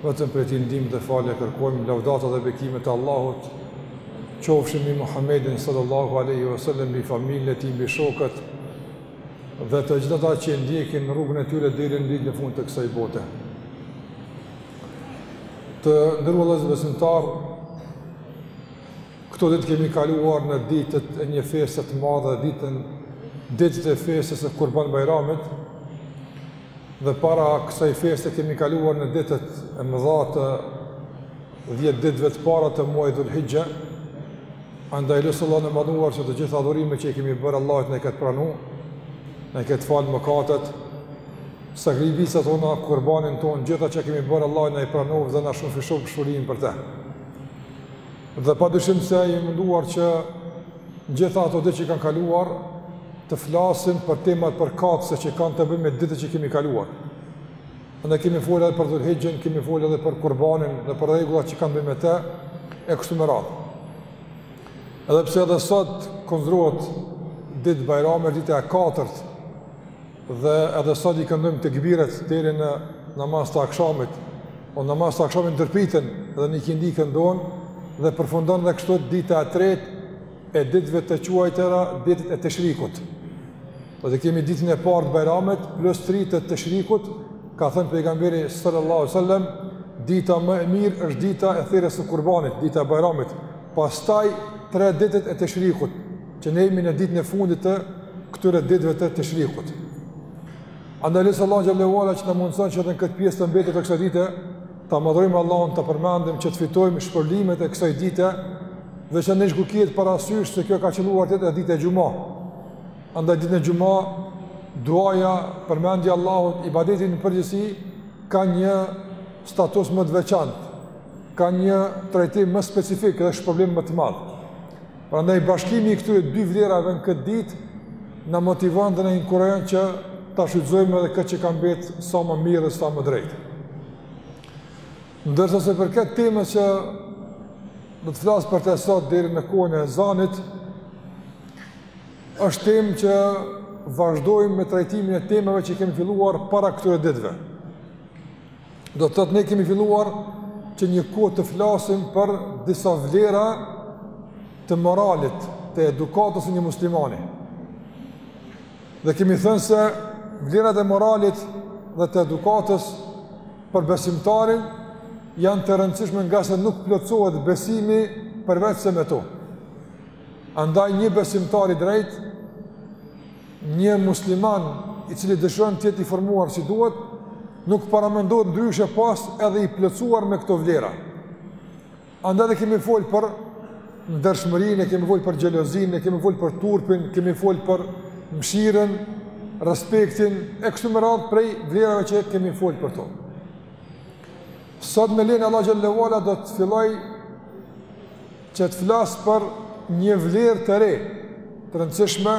Vetëm prej Tij ndihmë dhe falje kërkojmë, lavdata dhe bekimet e Allahut qofshin mbi Muhammedin sallallahu alaihi wasallam, mbi familjen e tij, mbi shokët dhe të gjithë ata që ndjekin rrugën e tyre deri në ditën e fundit të kësaj bote. Të nderuar vëllezër besimtar, këto ditë kemi kaluar në ditët e një feste të madhe, ditën ditët e festës së Kurban Bajramit, Dhe para kësaj feste kemi kaluar në ditët e mëdha të 10 ditëve të para të muajit Dhul-Hijja. Andaj lus Allahun e madhëruar që të gjitha adhurimet që i kemi bërë Allahu t'na i ketë pranu, na i ketë fal mëkatet, sakrificat tona, kurbanin tonë, gjitha që kemi bërë Allahu t'na i pranojë dhe na shumëfishojë shpërblimin për të. Dhe padyshim se e kemi munduar që Gjitha ato ditë që kanë kaluar, të flasim për temat përkatëse që kanë të bëjnë me ditët që kemi kaluar. Ne kemi folë edhe për dhulhixhen, kemi folë edhe për kurbanin dhe për rregullat që kanë të bëjnë me te, e kështu me radhë. Edhe pse edhe sot konsiderohet ditë bajrami, dita e katërt, Dhe edhe sot i këndojmë tekbiret deri në namaz të akshamit, në namaz të akshamit ndërpriten dhe në ikindi këndohen dhe përfundon edhe kështu dita e tretë e ditëve të quajtura ditët e teshrikut. Do të thotë kemi ditën e parë të bajramit, plus tri të teshrikut, ka thënë pejgamberi sallallahu sallam, dita më e mirë është dita e therjes së kurbanit, dita e bajramit, pastaj tre ditët e teshrikut, që ne jemi në ditën e fundit të këtyre ditëve të teshrikut. Andaj lus Allahun xhele ue ala që t'na mundësojë që edhe në këtë pjesë të mbetur të kësaj dite, ta madhërojmë Allahun, ta përmendim që të fitojmë shpërblimet e kësaj dite, dhe veçanërisht duke pasë parasysh se kjo ka qëlluar të jetë ditë e xhuma. Andaj ditën e xhuma, duaja, përmendja e Allahut, ibadeti në përgjithësi, ka një status më të veçantë, ka një trajtim më specifik dhe shpërblim më të madh. Prandaj bashkimi i këtyre dy vlerave në këtë ditë na motivon dhe na inkurajon që ta shfrytëzojmë edhe këtë që ka mbet sa më mirë dhe sa më drejt. Ndërsa sa i përket temës që do të flas për te sot deri në kohën e ezanit, është temë që vazhdojmë me trajtimin e temave që kemi filluar para këtyre ditëve. Do të thotë ne kemi filluar që një kohë të flasim për disa vlera të moralit, të edukatës së një muslimani. Dhe kemi thënë se vlerat e moralit dhe të edukatës për besimtarin janë të rëndësishme ngase nuk plotësohet besimi përveçse me to. Andaj një besimtar i drejtë Një musliman i cili dëshiron të jetë i formuar si duhet, nuk paramendohet ndryshe pos edhe i plotësuar me këto vlera. Andaj dhe kemi fol për ndershmërinë, kemi fol për xhelozinë, kemi fol për turpin, kemi fol për mëshirën, respektin e kështu me radhë prej vlerave që kemi fol për to. Sot me lejen e Allahut xhelle ue ala do të filloj që të flas për një vlerë të re, të rëndësishme,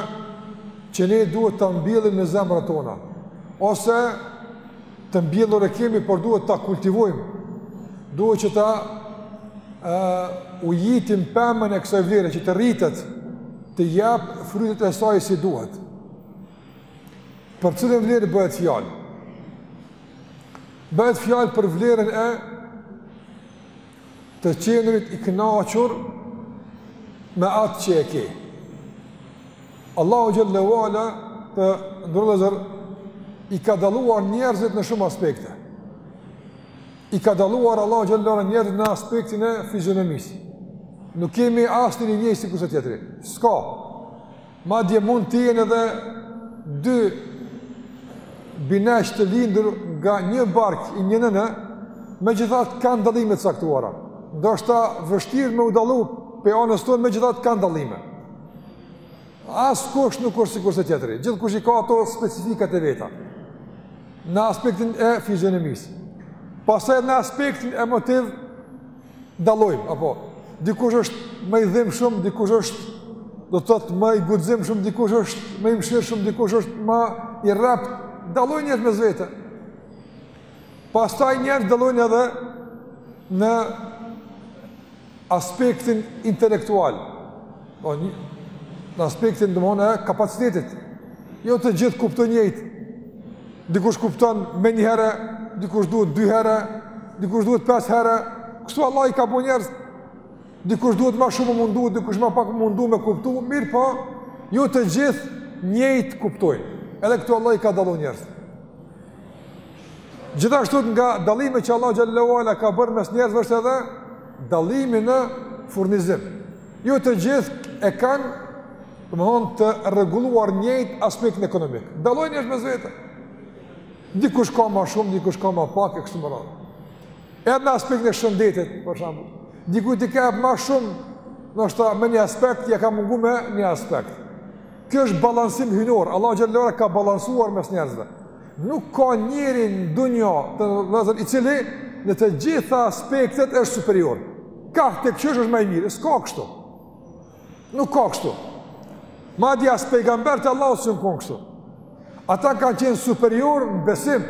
që ne duhet ta mbjellim në zemrat tona, ose të mbjellur e kemi, por duhet ta kultivojmë, duhet që ta ujitim pemën e kësaj vlere, që të rritet, të japë frytet e saj si duhet. Për cilën vlerë bëhet fjalë? Bëhet fjalë për vlerën e Të qenurit i kënaqur me atë që e ke. Allahu xhelle ue ala të ndërlezër i ka dalluar njerëzit në shumë aspekte. I ka dalluar Allahu xhelle ue ala njerëzit në aspektin e fizionomisë. Nuk jemi asnjëni njëjtë sikurse tjetri. S'ka. Madje mund të jenë edhe dy bineq të lindur nga një bark i një nëne, megjithatë kanë dallime të caktuara. Ndoshta vështirë me u dallu prej anës tonë, megjithatë kanë dallime. Askush nuk është sikurse tjetri, gjithkush i ka ato specifikat e veta, në aspektin e fizionomisë. Pastaj në aspektin emotiv, dallojmë apo dikush është më i dhimshëm, dikush është do të thotë ma i guximshëm, dikush është më i mëshirshëm, dikush është ma i rreptë, dallojnë njerëz mes vete. Pastaj njerëz dallojnë edhe në aspektin intelektual. Do një në aspektin domethënë e kapacitetit. Jo të gjithë kuptojnë njëjtë. Dikush kupton me një herë, dikush duhet dy herë, dikush duhet pesë herë. Kështu Allah i ka bën njerëz. Dikush duhet ma shumë me u mundu, dikush ma pak me u mundu me kuptu, mirëpo, jo të gjithë njëjtë kuptojnë. Edhe këtu Allah i ka dallu njerëz. Gjithashtu nga dallimet që Allahu xhelle ue ala ka bërë mes njerëzve është edhe dallimi në furnizim. Jo të gjithë e kanë, domethënë, të rregulluar njëjtë aspektin ekonomik. Dallojnë njerëz mes vete. Dikush ka ma shumë, dikush ka ma pak e kështu me radhë. Edhe në aspektin e shëndetit, për shembull, dikujt i ka ma shumë, ndoshta me një aspekt ja ka mungu me një aspekt. Kjo është balansim hyjnor. Allahu xhelle ue ala ka balansuar mes njerëzve. Nuk ka njeri në dunja të vllezër i cili në të gjitha aspektet është superior. Ka, te kush është ma i mirë, s'ka kështu. Nuk ka kështu. Madje as pejgamberët e Allahut s'in konë kështu. Ata kanë qenë superior në besim,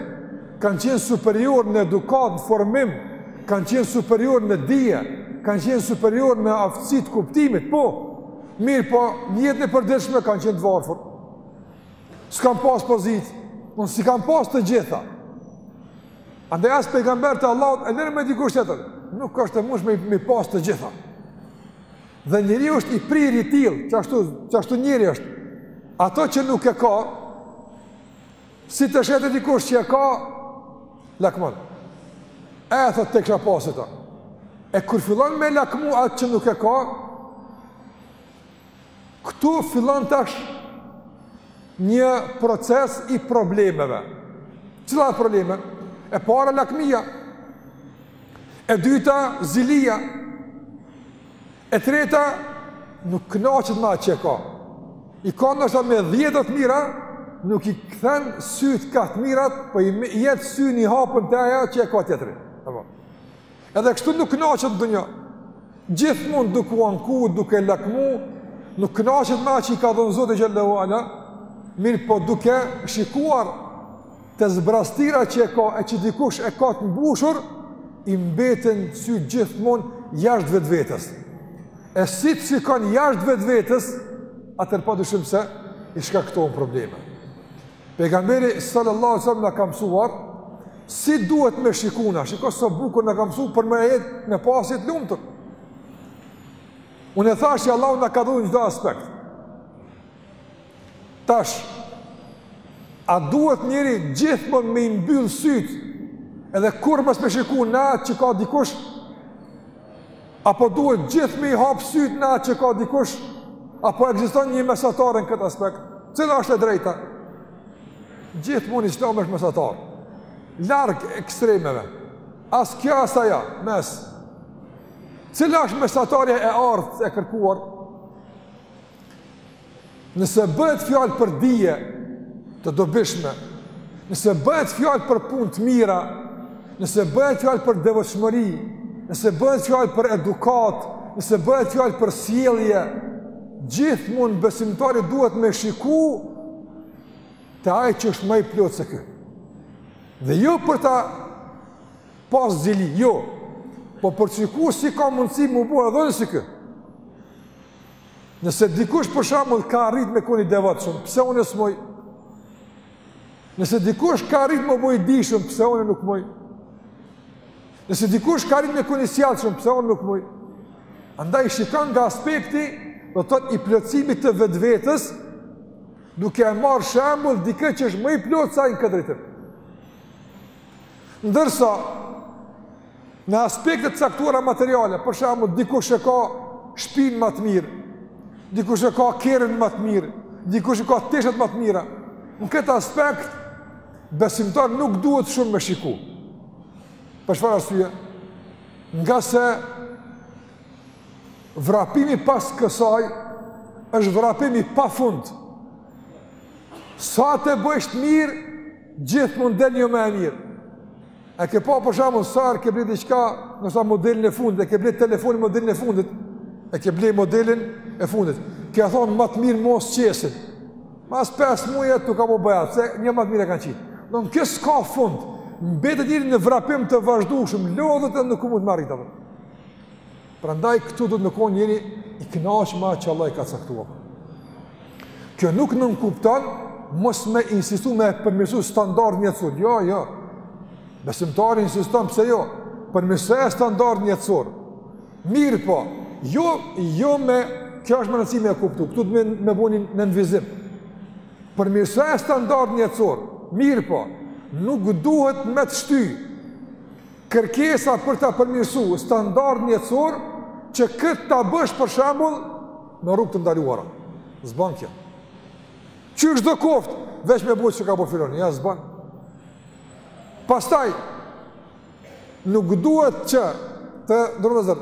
kanë qenë superior në edukatë, në formim, kanë qenë superior në dije, kanë qenë superior në aftësi të kuptimit, po, mirëpo, në jetën e përditshme kanë qenë të varfër. S'kanë pas pozitë, a s'i kanë pas të gjitha. Andaj as pejgamberët e Allahut e lëre më dikush tjetër, nuk është e mundshme me i pas të gjitha. Dhe njeriu është i prirur i tillë, që ashtu, që ashtu njeriu është. Ato që nuk e ka, si të sheh te dikush që e ka, lakmon. E e thotë ta kisha pas këtë. E kur fillon me lakmu atë që nuk e ka, Këtu fillon tash një proces i problemeve. Cilat probleme? E para lakmia, e dyta zilia, e treta nuk knaqet me atë që e ka. I ka ndoshta me dhjetëra të mira, nuk i kthen sytë ka të mirat, por po i jet syni hapun te ajo që e ka tjetri. Edhe kështu nuk kënaqet n'dynja. Gjithmonë duke u anku, duke lakmu, nuk kënaqet me atë që i ka dhënë Zoti xhel-le ue ala, mirëpo duke shikuar te zbrazëtira që e ka e që dikush e ka të mbushur, i mbeten sytë gjithmonë jashtë vetvetes. E si të shikon jashtë vetvetes, atëherë pa dyshim se i shkakton probleme. Pejgamberi sallallahu alaihi wasallam na ka mësuar si duhet me shiku na, shiko sa bukur na ka mësuar për me jetën me pas të lumtur. Unë e thashë që Allahu s' na ka dhënë çdo aspekt. Tash a duhet njeriu gjithmonë me i mbyll sytë edhe kurrë mos me shiku në atë që ka dikush Apo duhet gjith me i hapë sytë në atë që ka dikush, apo ekziston një mesatare në këtë aspekt? Cila është e drejta? Gjithmonë islami është mesatar. Larg ekstremeve. As kjo as ajo, mes. Cila është mesatarja e artë e kërkuar? Nëse bëhet fjalë për dije të dobishme, nëse bëhet fjalë për punë të mira, nëse bëhet fjalë për devotshmëri, nëse bëhet fjalë për edukatë, nëse bëhet fjalë për sjellje, gjithmonë besimtari duhet me shiku te ai që është ma i plotë se ky. Dhe jo për ta pas zili, jo, po për me shiku si ka mundësi m'u bo edhe ne si ky. Nëse dikush për shembull ka arrit me kon i devotshëm, pse unë s'muj? Nëse dikush ka arrit me u bo i dijshëm, pse unë nuk muj? Nëse dikush ka arrit me kon i sjellshëm, pse unë nuk muj? Andaj shikon nga aspekti, do të thotë i plotësimit të vetvetes, duke e marr shembull dikë që është më i plotë se ai në këtë drejtim. Ndërsa në aspekte të caktuara materiale, për shembull dikush e ka shpinë ma të mirë, dikush e ka kerrin ma të mirë, dikush i ka teshat ma të mira. Në këtë aspekt besimtari nuk duhet shumë me shiku. Për çfarë arsye? Ngase Vrapimi pas kësaj është vrapim i pafund. Sa të bësh të mirë, gjithmonë del një ma e mirë. A ke pa për shembull sa herë ke ble diçka, do sa modelin e fundit, e ke ble telefonin modelin e fundit, e ke ble modelin e fundit. Ke thon ma të mirë mo s'qesin. Mas 5 muajve t'ka bo be, se një ma të mirë e kanë qitë. Edhe kjo s'ka fund, mbetet njeri në vrapim të vazhdueshëm, lodhet e nuk mun me arrit atë. Prandaj këtu duhet me konë njeri i knaqun me atë që Allahu i ka caktuar. Kjo nuk nënkupton, mos me insistu me përmirësu standardin jetësor. Jo, jo. Besimtari insiston pse jo. Përmirësoje standardin jetësor. Mirëpo, jo, jo me, kjo është me rëndësi me e kuptu, këtu të me, me bo ni nënvizim. Përmirësoje standardin jetësor. Mirëpo, nuk duhet me të shty Kërkesa për ta përmirësu standardin jetësor që këtë ta bësh për shembull në rrugë të ndaluara. S'ban kjo. Qyshdo koftë, veç me bo çka po filon, jo s'ban. Pastaj nuk duhet që të ndërozat,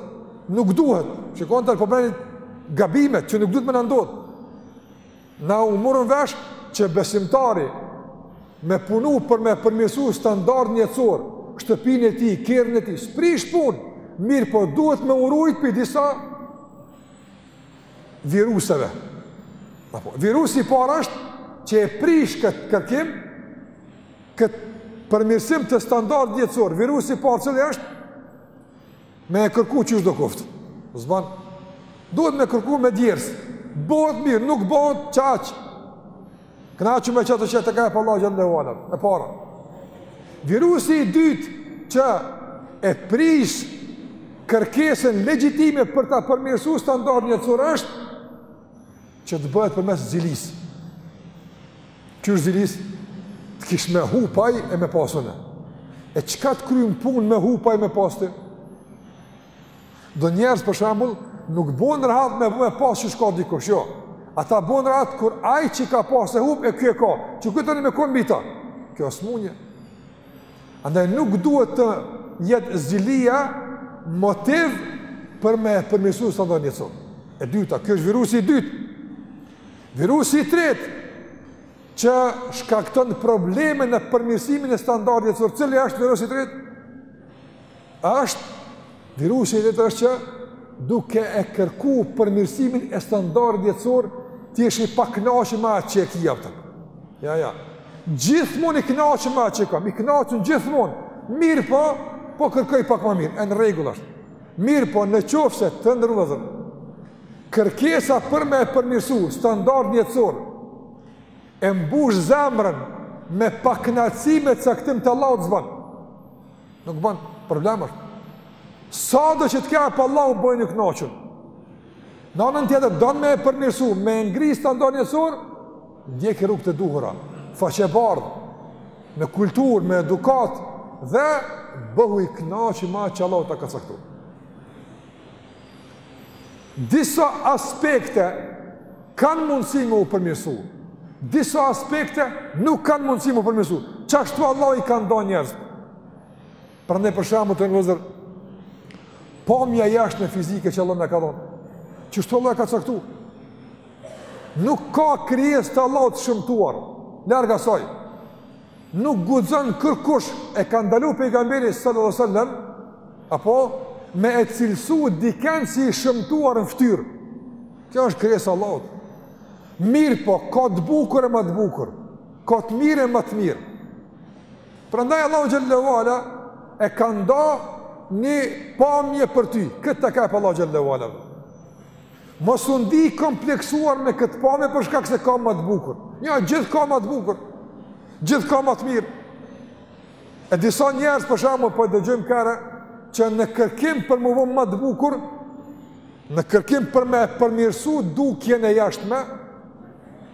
nuk duhet, shikoni po i përmendim gabimet që nuk duhet me na ndodh. Na u morëm vesh që besimtari me punu për me përmirësu standardin jetësor, shtëpinë e tij, kerrin e tij, s'prish punë, mirëpo duhet me u rujt prej disa viruseve. Apo, virusi i parë është që e prish këtë kërkim, këtë përmirësim të standardit jetësor, virusi i parë cili është, Me e kërku qyshdo koftë. S'ban. Duhet me kërku me djersë. Bohet mirë, nuk bohet, qaq. Knaqu me qatë që ta ka jep Allahu xhele ve ala. E para. Virusi i dytë që e prish kërkesën legjitime për ta përmirësu standardin jetësor është që të bëhet përmes zilisë. Qysh zilis të kish me hup ai e me pas une? E çka të kryn punë me hup ai e me pas ti? Do njerëz për shembull, nuk bonë rahat me e pas qysh ka dikush, jo. Ata bonë rahat kur ai që ka pas e hup e ky e ka, që ky tani me konë mbi ta. Kjo është smundje. Andaj nuk duhet të jetë zilia motiv për me përmirësu standardin jetësor. E dyta, kjo është virusi i dytë. Virusi i tretë që shkakton probleme në përmirësimin e standardit jetësor, cili është virusi i tretë? Është virusi i tretë është që duke e kërku përmirësimin e standardit jetësor, të jesh i pakënaqur me atë që e ke jepta. Ja, ja. Gjithmonë i kënaqur me atë që kam, i kënaqur gjithmonë. Mirëpo, po kërkoj pak ma mirë, në rregull është. Mirëpo, në qoftë se të nderuar vëllezër, Kërkesa për me e përmirësu standardin jetësor, e mbush zemrën me pakënaqësi me caktim të Allahut s'bën. Nuk bën, problem është. Sado që të ka jep Allahu bënu i knaqun. Në anën tjetër, don me e përmirësu, me ngri standardin jetësor, ndjek rrugë të duhura, faqebardhë, me kulturë, me edukatë, dhe bëhu i knaqun me atë që Allahu ta ka caktu. Disa aspekte kanë mundësi me u përmirësu, disa aspekte nuk kanë mundësi me u përmirësu, qashtu Allahu i ka nda njerëzit. Prandaj për shembull të nderuar vëllezër, pamja e jashtme fizike që Allahu na ka dhonë, qështu Allahu e ka caktu, nuk ka krijesë të Allahut të shëmtuar, larg asaj, Nuk guxon kërkush e ka ndalu pejgamberi sallallahu alaihi wasallam apo me e cilësu diken si i shëmtuar në ftyrë. Kjo është krijesë e Allahut. Mirëpo, ka të bukur e ma të bukur. Ka të mirë e ma të mirë. Prandaj Allahu xhel-le ue ala e ka nda një pamje për ty. Këtë ta ka jep Allahu xhel-le ue ala. Mos u ndiej i kompleksuar me këtë pamje për shkak se ka ma të bukur. Jo, ja, gjithë ka ma të bukur. Gjithë ka ma të mirë. E disa njerëz për shembull po dëgjojmë kaherë që në kërkim për m'u bo ma të bukur, në kërkim për me përmirësu dukjen e jashtme,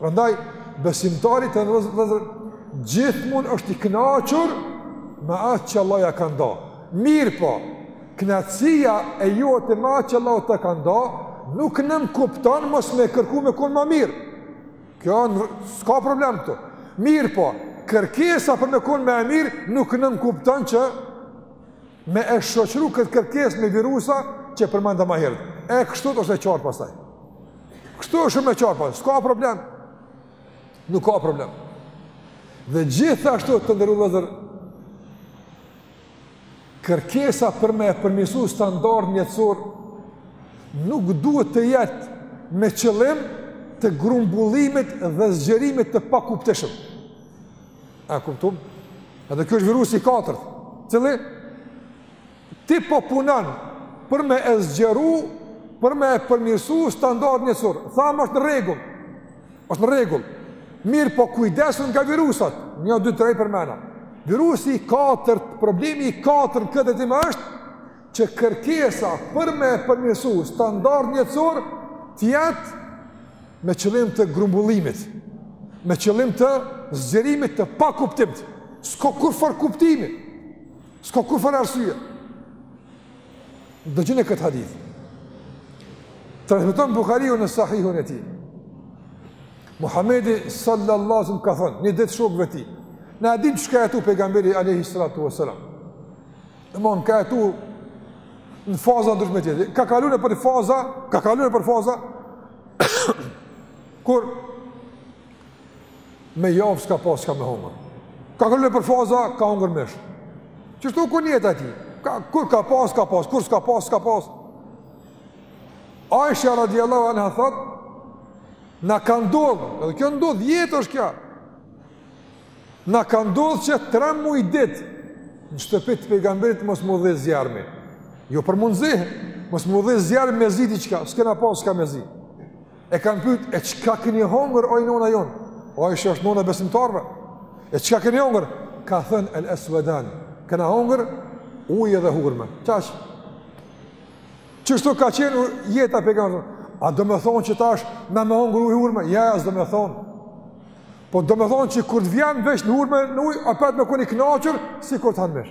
Prandaj besimtari të nderuar vëllezër gjithmonë është i kënaqur me atë që Allahu ia ka nda. Mirëpo, kënaqësia e jote me atë që Allahu ta ka nda, nuk nënkupton mos me kërku me konë ma mirë. Kjo, s'ka problem këtu. Mirëpo, kërkesa për me konë ma e mirë, nuk nënkupton që me e shoqru këtë kërkesë me virusa që përmenda ma herët. E kështu është e qartë pastaj. Kështu është shumë e qartë, po, s'ka problem. Nuk ka problem. Dhe gjithashtu të nderum vllezër, kërkesa për me përmirësu standardin jetësor, nuk duhet të jetë me qëllim të grumbullimit dhe zgjerimit të pakupteshëm. A kuptum? Edhe kjo është virusi 4, cili Ti po punon për me e zgjeru, për me e përmirësu standardin jetësor. Thamë është në regull. është në regull. Mirëpo kujdes nga virusat. Një, dy, tre i përmenëm. Virusi i katërt, problemi i katërt në këtë temë është, që kërkesa për me e përmirësu standardin jetësor, t'jetë me qëllim të grumbullimit, me qëllim të zgjerimit të pakuptimtë. S'ka kurrfarë kuptimi. S'ka kurrfarë arsye. Dëgjone këtë hadith. Transmeton Buhariu në sahihun e tij. Muhammedi salallahu alejhi selam ka thënë, një ditë shokëve të tij. Ne e dimë që ka jetu pejgamberi alejhi salatu ve selam. Në mon, ka jetu në faza të ndryshme t'jetës. Ka kalu nëpër faza, ka kalu nëpër faza, kur me javë s'ka pas çka me hongër. Ka kalu nëpër faza, ka hongër mish. Qështu ka qenë jeta e tij. Kur ka pas, ka pas, kur s'ka pas, s'ka pas. Aisha radiallahu anha thot, na ka ndodhë, edhe kjo ndodhë, jetë është kjo, na ka ndodhë që tre muj ditë, në shtëpi të pejgamberit mos m'u dhez zjarmi, jo për m'u nxe, mos m'u dhez zjarmi me zi diçka, s'kena pas çka me zi. E kanë pyet, e çka keni hongër oj nona jon? Aishja është nona e besimtarve. E çka keni hongër? Ka thën El Esvedan. Kena hongër ujë dhe hurme. Qaq. Qështu ka qenë jeta e pejgamberit. A domethonë që tash na me hongër ujë hurme? Ja, s'domethonë. Po domethonë që kur të vjen vesh në hurme, në ujë, apet me konë i kënaqur sikur të hash mish.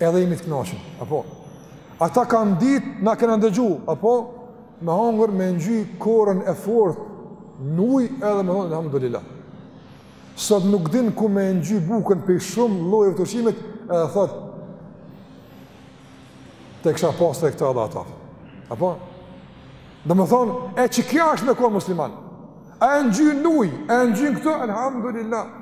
Edhe jemi të kënaqur, apo? Ata kanë ditë, na kena ndëgju, apo? Me hangër, me ngjy korën e fort, n'ujë edhe me thonë, alhamdulillah. Sot nuk din ku me ngjy bukën prej shumë llojeve të ushqimit, edhe thotë, t'kisha pasë edhe këta dhe ata. Apo? Domethonë, e qekja është me konë musliman? A e ngjyn n'ujë, a e ngjyn në këto, alhamdulillah.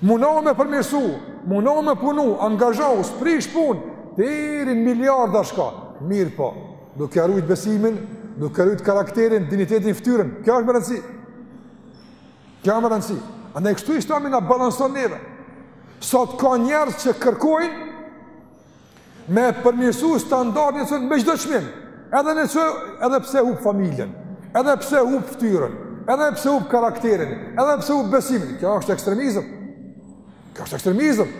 Munohu me përmirësu, munohu me punu, angazhohu, s'prish punë, deri miliarda shko. Mirëpo, duke e rujt besimin, duke e rujt karakterin, dinjitetin, ftyrën. Kjo është me rëndësi. Kjo është me rëndësi. Andaj kështu islami na balanson neve. Sot ka njerëz që kërkojnë, me përmirësu standardin jetësor me çdo çmim, edhe në që, edhe pse hup familjen, edhe pse hup ftyrën, edhe pse hup karakterin, edhe pse hup besimin, kjo është ekstremizm, kjo është ekstremizm,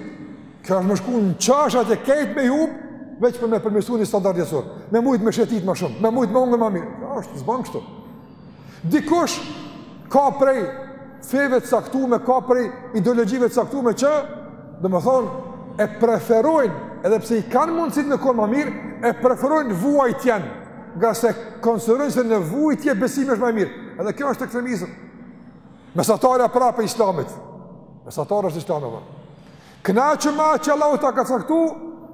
kjo është me shku n'qasi far e krejt me i hup, veç për me përmirësu një standard jetësor, me mujt me shetit ma shumë, me mujt me hongër ma mirë, kjo është s'ban kështu. Dikush ka prej feve të caktume, ka prej ideologjive të caktume që, domethënë, e preferojnë, edhe pse i kanë mundësit me konë ma mirë, e preferojnë vuajtjen, nga se konsiderojnë se në vuajtje besimi është ma i mirë. Edhe kjo është ekstremizëm. Mesatarja prapë e islamit. Mesatarja është e islamit. Kënaqu me atë që Allahu ta ka caktu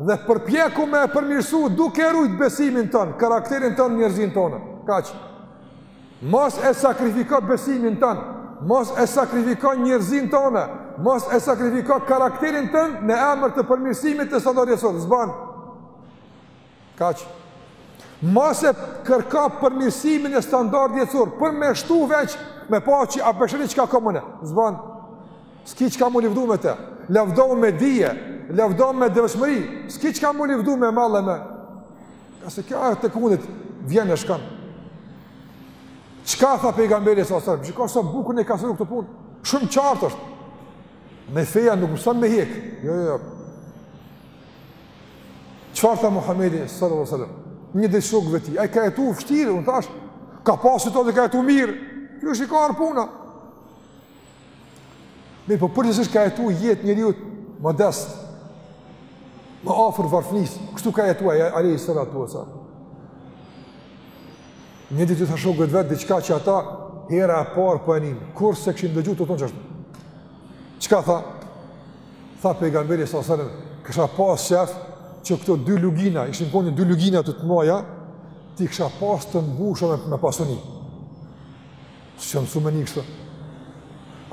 dhe përpjeku me e përmirësu duke e rujt besimin ton, karakterin ton, njerëzinë tone. Kaq, mos e sakrifiko besimin ton, mos e sakrifiko njerëzinë tone, mos e sakrifiko karakterin ton në emër të përmirësimit të standardit jetësor. S'ban. Kaq. Mos e kërko përmirësimin e standardit jetësor, për me shtu veç, me pa qe a po sheh ti çka kom unë. S'ban, s'ki çka mu livdu me te, lavdohu me dije, lavdohu me devotshmëri, s'ki çka mu livdu me mall me. Se kjo e tëkundit, vjen e shkon. Çka tha pejgamberi sa sërë, sa bukur e ka sqaru këtë punë, shumë qartë është. Me feja nuk mëson me hjek, jo, jo, jo. Çfarë tha Muhamedi sallallahu alaihi wasallam? Një ditë shokëve të tij, ai ka jetu vështirë, unë thash, ka pas situatë që ka jetu mirë. Qysh i ka ardh puna. Mirëpo përgjithësisht ka jetu jetë njeriu modest. Ma afër varfnis, kështu ka jetu ai alaihi salatu wasallam. Një ditë u tha shokëve të vet diçka që ata hera e parë po e nijnë, kurrë s'e kishin dëgju tu thonë qashtu. Çka tha? Tha pejgamberi sa selam, kisha pas qef që këto dy lugina, ishin po një dy lugina t'u t'mëdhaja, t'i kisha pas të mbushme me, me pasuni. Së jam sumë një kështë.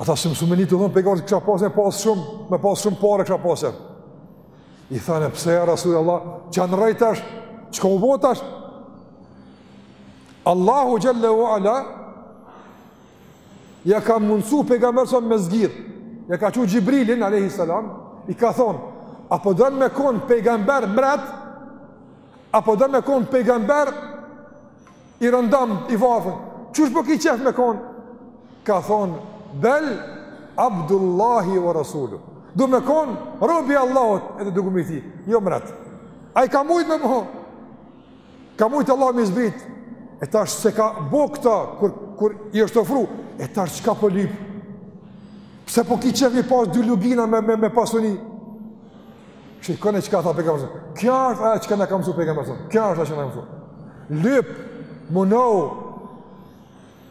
Ata s'janë mësu me ni tu thonë, pejgamberi kisha pas me pas shumë, me pas shumë pare kisha pas qef. I thane, pse ja Resulallah, ça u ndërru tash, çka u bo tash? Allahu xhele ve ala, Ja ka mundësu pejgamberit sa me zgjidh. Ja ka çu Xhibrilin alayhi salam, i ka thonë, apo don me kon pejgamber mret? Apo don me kon pejgamber i rëndomt i varfër? Qysh po ki qef me kon? Ka thonë, bel Abdullahi wa rasulu. Du me kon rob i Allahut edhe i dërgumi i tij, jo mret. Ai ka mujt me u kon. Ka mujtë Allah me zbrit, e tash se ka bo këta, kur, kur i është ofru, e tash qka po lyp? Pse po ki qef me pas dy lugina me, me, me pasuni? Që i kena qka tha pejgamberi, kjo është ajo qka na ka mësu pejgamberi, kjo është ajo qka na ka mësu. Lyp, munohu,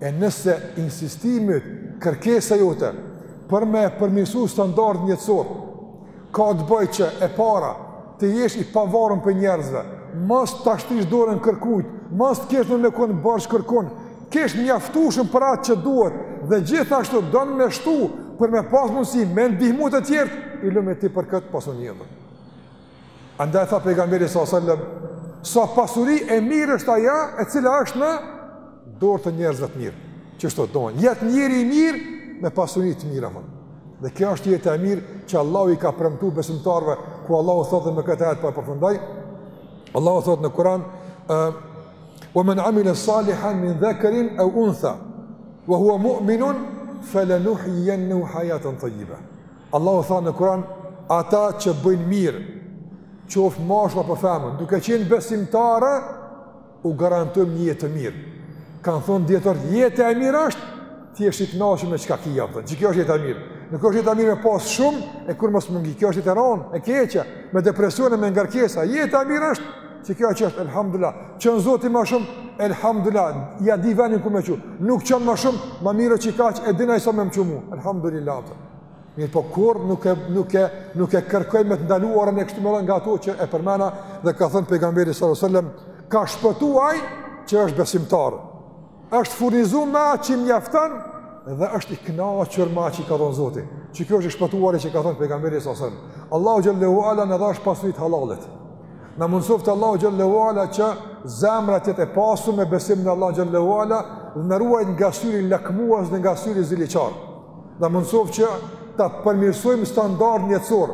E nëse insistimi yt, kërkesa jote për me përmirësu standardin jetësor, ka të bëjë që e para të jesh i pavarur prej njerëzve, mos t'ia shtrish dorën kërkujt, mos të kesh me kon borxh kërkun, kesh mjaftueshëm për atë që duhet dhe gjithashtu don me shtu për me pas mundësi me ndihmu të tjerët, i lumi ti për këtë pasuni. Andaj tha pejgamberi sallallahu alajhi wasallam, sa pasuri e mirë është ajo e cila është në dorë të njerëzve të mirë. Që ashtu të jetë njeri i mirë me pasuri të mirë apo. Dhe kjo është jeta e mirë që Allahu i ka premtuar besimtarëve, ku Allahu thotë me këtë ajet po e përfundoj. Allahu thotë në Kur'an, "Wa man 'amila salihan min dhakarin aw untha wa huwa mu'minun falanuhyiyannahu hayatan tayyiba." Allahu tha në Kur'an, ata që bëjnë mirë, qoftë mashkull apo femër, duke qenë besimtarë, u garantojmë një jetë të mirë. Kan thon dijetarët jeta e mirë është të jesh i knaqun me çka ki, jap. Qi kjo është jeta e mirë. Nuk është jeta e mirë me pas shumë e kurr mos m'u ngi. Kjo është jetë e rëndë, e keqe, me depresione, me ngarkesa. Jeta e mirë është se kjo që është elhamdulillah. Çon Zoti ma shumë elhamdulillah. Ia di venin ku me çu. Nuk çon ma shumë, ma mirë që kaq e dinaj s'di me çu. Elhamdulillah. Mirëpo kurr nuk e, nuk e, nuk e kërkoj me të ndaluarën e kështu me radhë nga ato që i përmenda dhe ka thënë pejgamberi sallallahu alaihi wasallam ka shpëtu ai që është besimtar. Është furnizuar me atë që i mjafton dhe është i kënaqur me atë që i ka dhënë Zoti. Që ky është i shpëtuari që ka thënë pejgamberi sallallahu alajhi wasallam. Allahu xhallahu ala na dhashtë pasuritë hallallet. Na mundsoftë Allahu xhallahu ala që zemra të jetë e pasur me besim në Allahu xhallahu ala dhe na ruajt nga syri lakmues dhe nga syri ziliqar. Na mundësoftë që ta përmirësojmë standardin jetësor,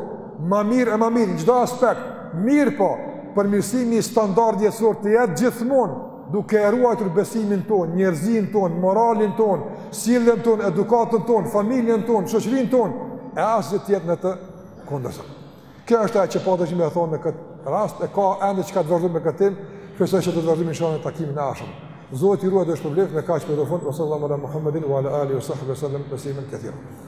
ma mirë e ma mirë, në çdo aspekt, mirëpo, përmirësimi i standardit jetësor të jetë gjithmonë, duke e ruajtur besimin tonë, njerëzinë tonë, moralin tonë, sjelljen tonë, edukatën tonë, familjen tonë, shoqërinë tonë, e asgjë të jetë në të kundërtën. Kjo është ajo që pata me jua thonë në këtë rast e ka ende çka të vazhdojmë me këtë temë, shpresoj që do të vazhdojmë inshallah në takimin e ardhshëm. Zoti ju ruajt dhe ju shpërbleftë me kaq përfundoj, wa sallallahu wa sallam ala Muhammedin, wa ala alihi wa sahbihi wa sallam, taslimen kethira.